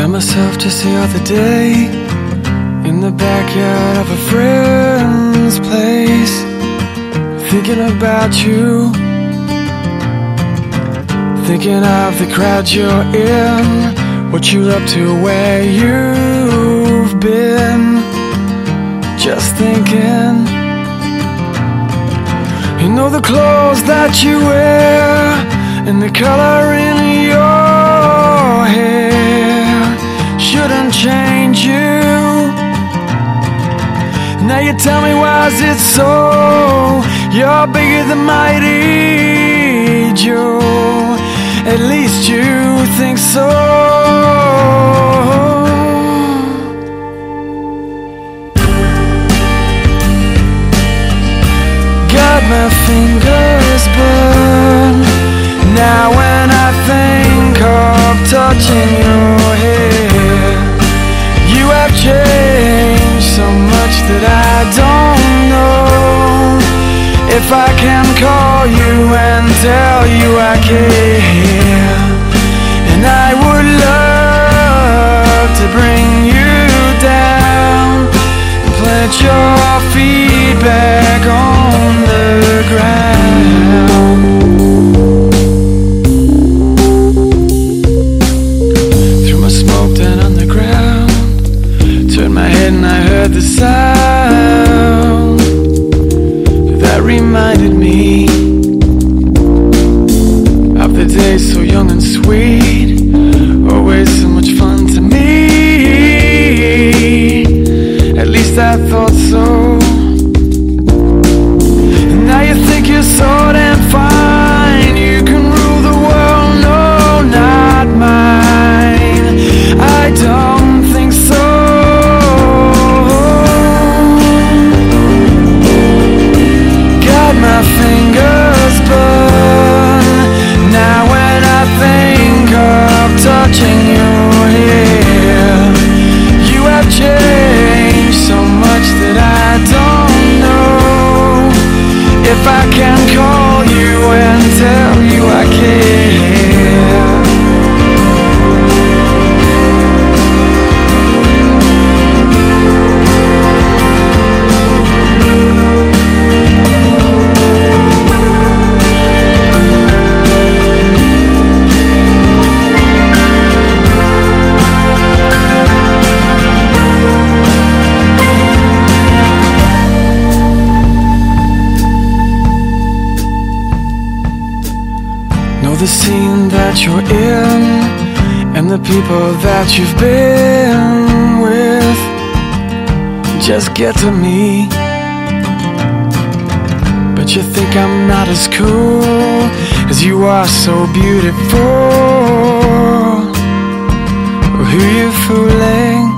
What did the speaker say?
myself just the other day in the backyard of a friend's place, thinking about you, thinking of the crowd you're in, what you're up to, where you've been, just thinking. You know the clothes that you wear and the color in your hair change you. Now you tell me why is it so? You're bigger than mighty Joe. At least you think so. Got my fingers burned. Now when I think of touching your hair, much that I don't know if I can call you and tell you I care. And I would love Turned my head and I heard the sound that reminded me of the days so young and sweet. The scene that you're in and the people that you've been with. Just get to me. But you think I'm not as cool as you are so beautiful. Who you fooling?